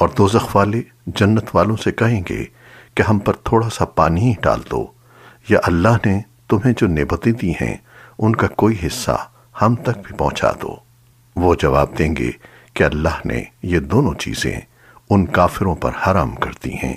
اور دوزخ والے جنت والوں سے کہیں گے کہ ہم پر تھوڑا سا پانی ہی ڈال دو، یا اللہ نے تمہیں جو نعمتیں دی ہیں، ان کا کوئی حصہ ہم تک بھی پہنچا دو۔ وہ جواب دیں گے کہ اللہ نے یہ دونوں چیزیں ان کافروں پر حرام کر دی ہیں۔